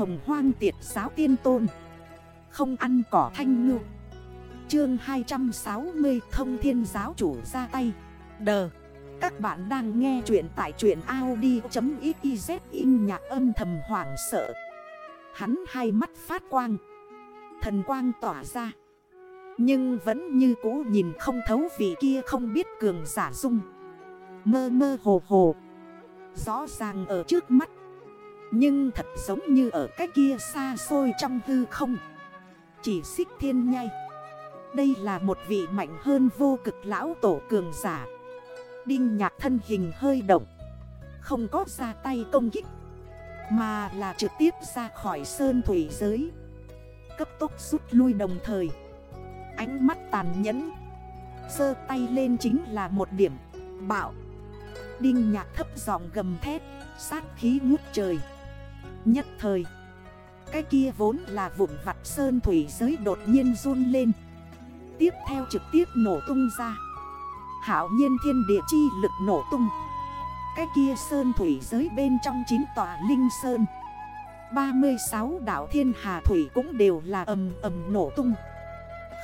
hồng hoang tiệt giáo tiên tôn. Không ăn cỏ thanh ngư. Chương 260 thông thiên giáo chủ ra tay. Đờ. Các bạn đang nghe chuyện tại chuyện Audi.xyz in nhạc âm thầm hoảng sợ. Hắn hai mắt phát quang. Thần quang tỏa ra. Nhưng vẫn như cũ nhìn không thấu vị kia không biết cường giả dung. Mơ mơ hồ hồ. Rõ ràng ở trước mắt nhưng thật giống như ở cái kia xa xôi trong hư không. Chỉ xích thiên nhai. Đây là một vị mạnh hơn vô cực lão tổ cường giả. Đinh nhạc thân hình hơi động. Không có ra tay công kích. Mà là trực tiếp ra khỏi sơn thủy giới. Cấp tốc rút lui đồng thời. Ánh mắt tàn nhẫn. Sơ tay lên chính là một điểm. Bạo. Đinh nhạc thấp giọng gầm thét. Sát khí ngút trời. Nhất thời. Cái kia vốn là vụn vặt sơn thủy giới đột nhiên run lên. Tiếp theo trực tiếp nổ tung ra. Hảo nhiên thiên địa chi lực nổ tung. Cái kia sơn thủy giới bên trong chín tòa linh sơn. 36 đảo thiên hà thủy cũng đều là ầm ầm nổ tung.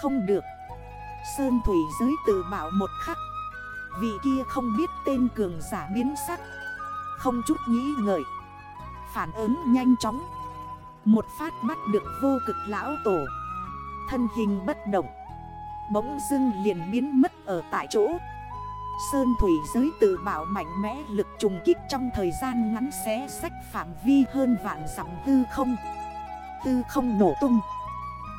Không được. Sơn thủy giới tự bảo một khắc. Vị kia không biết tên cường giả biến sắc. Không chút nghĩ ngợi. Phản ứng nhanh chóng. Một phát bắt được vô cực lão tổ. Thân hình bất động. Bỗng dưng liền biến mất ở tại chỗ. Sơn thủy giới tự bảo mạnh mẽ lực trùng kích trong thời gian ngắn xé sách phạm vi hơn vạn dặm hư không. Hư không nổ tung.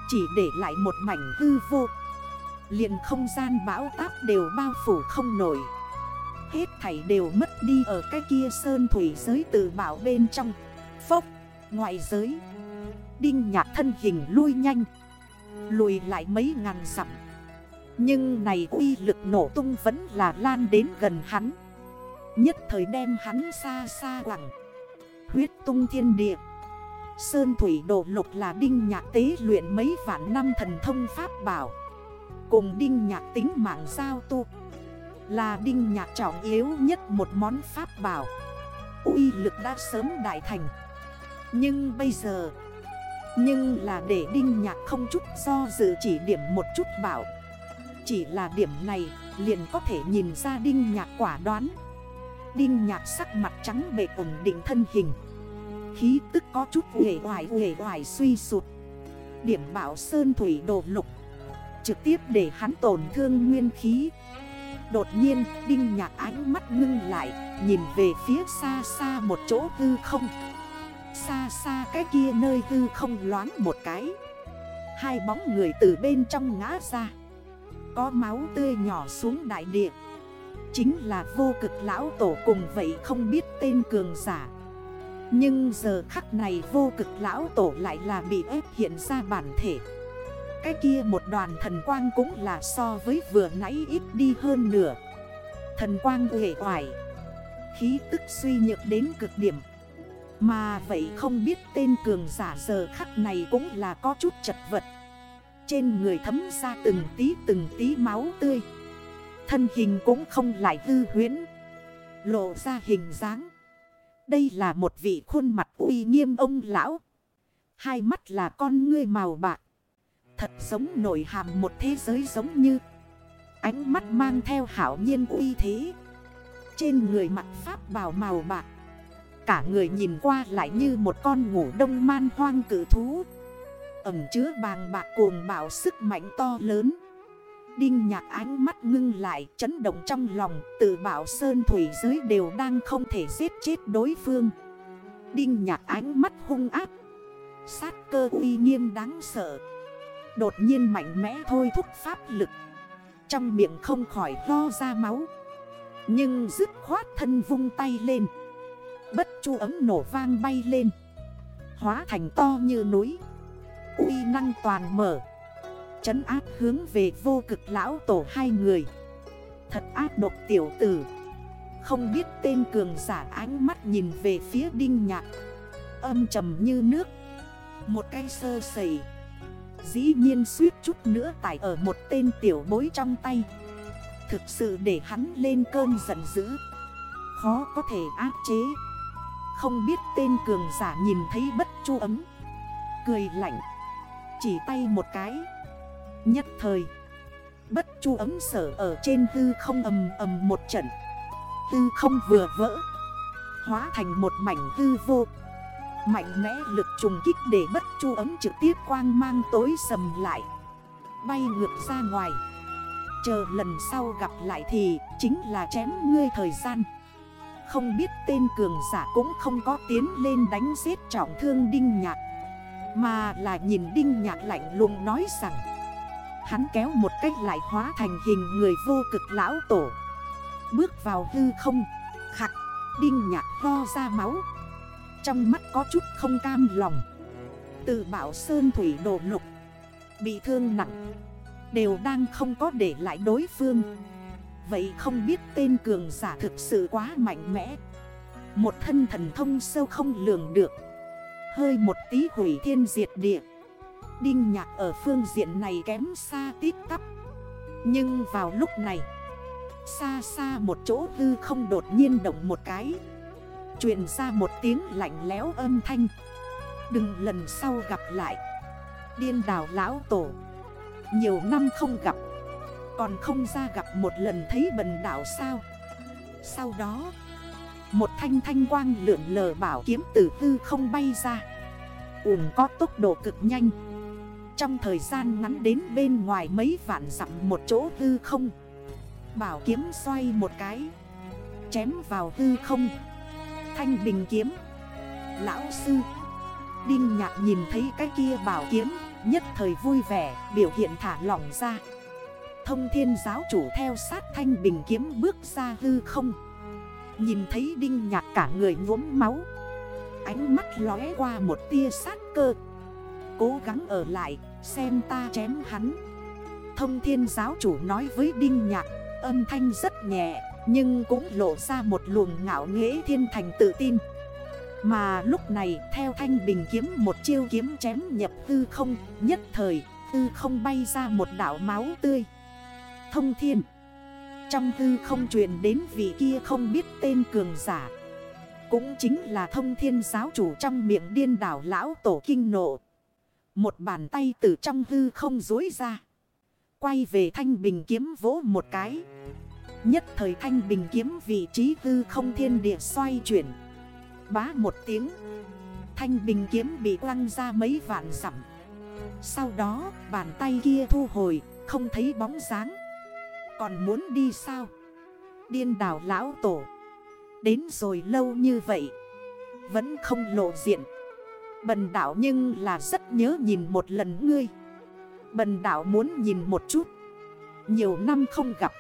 Chỉ để lại một mảnh hư vô. Liền không gian bão táp đều bao phủ không nổi. Hết thảy đều mất đi ở cái kia sơn thủy giới tự bảo bên trong. Phốc, ngoại giới. Đinh nhạc thân hình lui nhanh Lùi lại mấy ngàn dặm. Nhưng này uy lực nổ tung vẫn là lan đến gần hắn. Nhất thời đem hắn xa xa quẳng. Huyết tung thiên địa. Sơn thủy đổ lục là đinh nhạc tế luyện mấy vạn năm thần thông pháp bảo. Cùng đinh nhạc tính mạng giao tu. Là đinh nhạc trọng yếu nhất một món pháp bảo. Uy lực đã sớm đại thành. Nhưng bây giờ, Nhưng là để đinh nhạc không chút do dự chỉ điểm một chút bảo, Chỉ là điểm này liền có thể nhìn ra đinh nhạc quả đoán. Đinh nhạc sắc mặt trắng bệ ổn định thân hình, Khí tức có chút uể hoài uể hoài suy sụt Điểm bảo sơn thủy đồ lục, Trực tiếp để hắn tổn thương nguyên khí. Đột nhiên, Đinh Nhạc ánh mắt ngưng lại, Nhìn về phía xa xa một chỗ hư không. Xa xa cái kia nơi hư không loáng một cái. Hai bóng người từ bên trong ngã ra. Có máu tươi nhỏ xuống đại địa. Chính là vô cực lão tổ cùng vậy không biết tên cường giả. Nhưng giờ khắc này vô cực lão tổ lại là bị ép hiện ra bản thể. Cái kia một đoàn thần quang cũng là so với vừa nãy ít đi hơn nửa. Thần quang hệ hoài Khí tức suy nhược đến cực điểm. Mà vậy không biết tên cường giả giờ khắc này cũng là có chút chật vật. Trên người thấm ra từng tí từng tí máu tươi. Thân hình cũng không lại hư huyến Lộ ra hình dáng. Đây là một vị khuôn mặt uy nghiêm ông lão. Hai mắt là con ngươi màu bạc. Thật giống nổi hàm một thế giới giống như. Ánh mắt mang theo hảo nhiên uy thế. Trên người mặt pháp bào màu bạc. Cả người nhìn qua lại như một con ngủ đông man hoang cử thú. Ẩm chứa bàng bạc cuồng bạo sức mạnh to lớn. Đinh nhạc ánh mắt ngưng lại, chấn động trong lòng, Tự bảo sơn thủy giới đều đang không thể giết chết đối phương. Đinh nhạc ánh mắt hung áp Sát cơ uy nghiêm đáng sợ. Đột nhiên mạnh mẽ thôi thúc pháp lực. Trong miệng không khỏi lo ra máu. Nhưng dứt khoát thân vung tay lên. Bất chu ấm nổ vang bay lên. Hóa thành to như núi. Uy năng toàn mở. Chấn áp hướng về vô cực lão tổ hai người. Thật ác độc tiểu tử. Không biết tên cường giả ánh mắt nhìn về phía đinh nhạc. Âm trầm như nước. Một cây sơ sẩy. Dĩ nhiên suýt chút nữa tải ở một tên tiểu bối trong tay. Thực sự để hắn lên cơn giận dữ. Khó có thể áp chế. Không biết tên cường giả nhìn thấy bất chu ấm. Cười lạnh, Chỉ tay một cái. Nhất thời, Bất chu ấm sở ở trên hư không ầm ầm một trận. Hư không vừa vỡ, Hóa thành một mảnh hư vô. Mạnh mẽ lực trùng kích để bất chu ấm trực tiếp quang mang tối sầm lại. Bay ngược ra ngoài. Chờ lần sau gặp lại thì chính là chém ngươi thời gian. Không biết tên cường giả cũng không có tiến lên đánh giết trọng thương Đinh Nhạc, Mà là nhìn Đinh Nhạc lạnh lùng nói rằng, Hắn kéo một cách lại hóa thành hình người vô cực lão tổ. Bước vào hư không Khặt Đinh Nhạc ho ra máu. Trong mắt có chút không cam lòng. Từ bảo sơn thủy đổ lục, Bị thương nặng, Đều đang không có để lại đối phương. Vậy không biết tên cường giả thực sự quá mạnh mẽ. Một thân thần thông sâu không lường được. Hơi một tí hủy thiên diệt địa. Đinh nhạc ở phương diện này kém xa tít tắp. Nhưng vào lúc này, Xa xa một chỗ hư không đột nhiên động một cái. Truyền ra một tiếng lạnh lẽo âm thanh. Đừng lần sau gặp lại. Điên đảo lão tổ. Nhiều năm không gặp. Còn không ra gặp một lần thấy bần đảo sao? Sau đó, Một thanh thanh quang lượn lờ bảo kiếm tử tư không bay ra. Ủng có tốc độ cực nhanh. Trong thời gian ngắn đến bên ngoài mấy vạn dặm một chỗ tư không, Bảo kiếm xoay một cái, Chém vào tư không. Thanh bình kiếm, Lão sư, Đinh nhạc nhìn thấy cái kia bảo kiếm, Nhất thời vui vẻ, biểu hiện thả lỏng ra. Thông thiên giáo chủ theo sát thanh bình kiếm bước ra hư không. Nhìn thấy đinh nhạc cả người nhuốm máu. Ánh mắt lóe qua một tia sát cơ. Cố gắng ở lại, xem ta chém hắn. Thông thiên giáo chủ nói với đinh nhạc, Âm thanh rất nhẹ, Nhưng cũng lộ ra một luồng ngạo nghễ thiên thành tự tin. Mà lúc này, theo thanh bình kiếm một chiêu kiếm chém nhập tư không, Nhất thời tư không bay ra một đảo máu tươi. Thông thiên. Trong tư không truyền đến vị kia không biết tên cường giả. Cũng chính là thông thiên giáo chủ trong miệng điên đảo lão tổ kinh nộ. Một bàn tay từ trong hư không dối ra. Quay về thanh bình kiếm vỗ một cái. Nhất thời thanh bình kiếm vị trí hư không thiên địa xoay chuyển. Bá một tiếng. Thanh bình kiếm bị quăng ra mấy vạn dặm. Sau đó, bàn tay kia thu hồi, Không thấy bóng dáng. Còn muốn đi sao? Điên đảo lão tổ. Đến rồi lâu như vậy, Vẫn không lộ diện. Bần đảo nhưng là rất nhớ nhìn một lần ngươi. Bần đảo muốn nhìn một chút. Nhiều năm không gặp.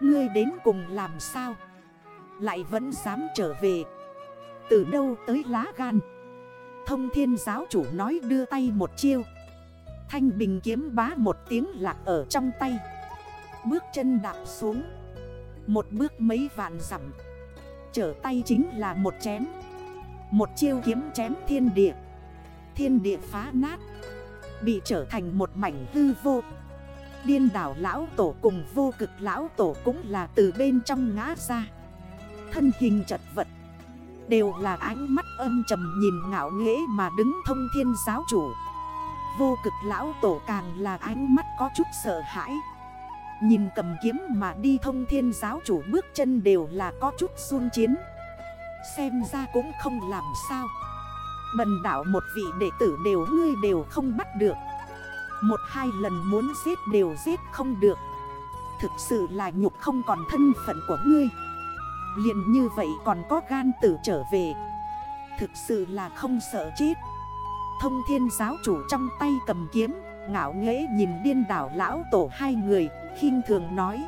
Ngươi đến cùng làm sao? Lại vẫn dám trở về. Từ đâu tới lá gan? Thông thiên giáo chủ nói đưa tay một chiêu. Thanh bình kiếm bá một tiếng lạc ở trong tay. Bước chân đạp xuống. Một bước mấy vạn dặm. Trở tay chính là một chém. Một chiêu kiếm chém thiên địa. Thiên địa phá nát. Bị trở thành một mảnh hư vô. Điên đảo lão tổ cùng vô cực lão tổ cũng là từ bên trong ngã ra. Thân hình chật vật. Đều là ánh mắt âm trầm nhìn ngạo nghễ mà đứng thông thiên giáo chủ. Vô cực lão tổ càng là ánh mắt có chút sợ hãi. Nhìn cầm kiếm mà đi thông thiên giáo chủ bước chân đều là có chút run chiến. Xem ra cũng không làm sao. Bần đảo một vị đệ tử đều ngươi đều không bắt được. Một hai lần muốn giết đều giết không được. Thực sự là nhục không còn thân phận của ngươi. Liền như vậy còn có gan tử trở về. Thực sự là không sợ chết. Thông thiên giáo chủ trong tay cầm kiếm Ngạo nghễ nhìn điên đảo lão tổ hai người, khinh thường nói.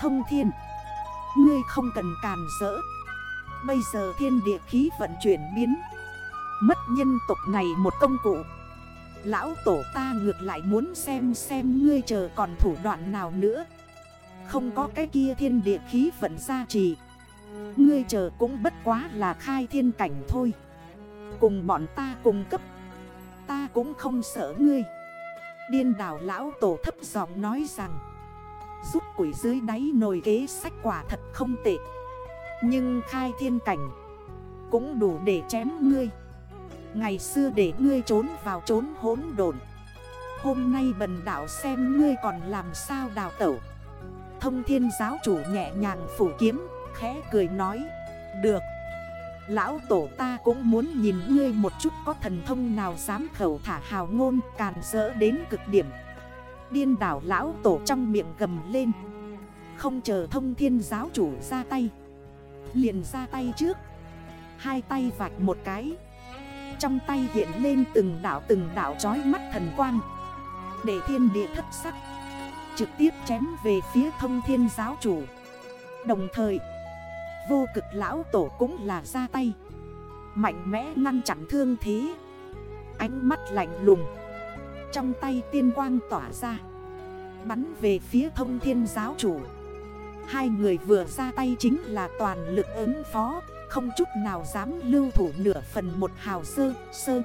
Thông thiên, Ngươi không cần càn rỡ. Bây giờ thiên địa khí vận chuyển biến. Mất nhân tục này một công cụ. Lão tổ ta ngược lại muốn xem xem ngươi chờ còn thủ đoạn nào nữa. Không có cái kia thiên địa khí vận gia trì. Ngươi chờ cũng bất quá là khai thiên cảnh thôi. Cùng bọn ta cùng cấp. Ta cũng không sợ ngươi. Điên đảo lão tổ thấp giọng nói rằng, rút quỷ dưới đáy nồi kế sách quả thật không tệ. Nhưng khai thiên cảnh Cũng đủ để chém ngươi. Ngày xưa để ngươi trốn vào trốn hốn đồn Hôm nay bần đảo xem ngươi còn làm sao đào tẩu. Thông thiên giáo chủ nhẹ nhàng phủ kiếm, Khẽ cười nói, Được. Lão tổ ta cũng muốn nhìn ngươi một chút có thần thông nào dám khẩu thả hào ngôn càn rỡ đến cực điểm. Điên đảo lão tổ trong miệng gầm lên. Không chờ thông thiên giáo chủ ra tay. Liền ra tay trước. Hai tay vạch một cái. Trong tay hiện lên từng đảo từng đảo trói mắt thần quang. Để thiên địa thất sắc. Trực tiếp chém về phía thông thiên giáo chủ. Đồng thời Vô cực lão tổ cũng là ra tay. Mạnh mẽ ngăn chặn thương thế. Ánh mắt lạnh lùng. Trong tay tiên quang tỏa ra. Bắn về phía thông thiên giáo chủ. Hai người vừa ra tay chính là toàn lực ứng phó. Không chút nào dám lưu thủ nửa phần một hào sơ sơ.